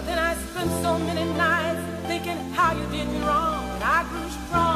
But then I spent so many nights thinking how you did me wrong. And I grew strong.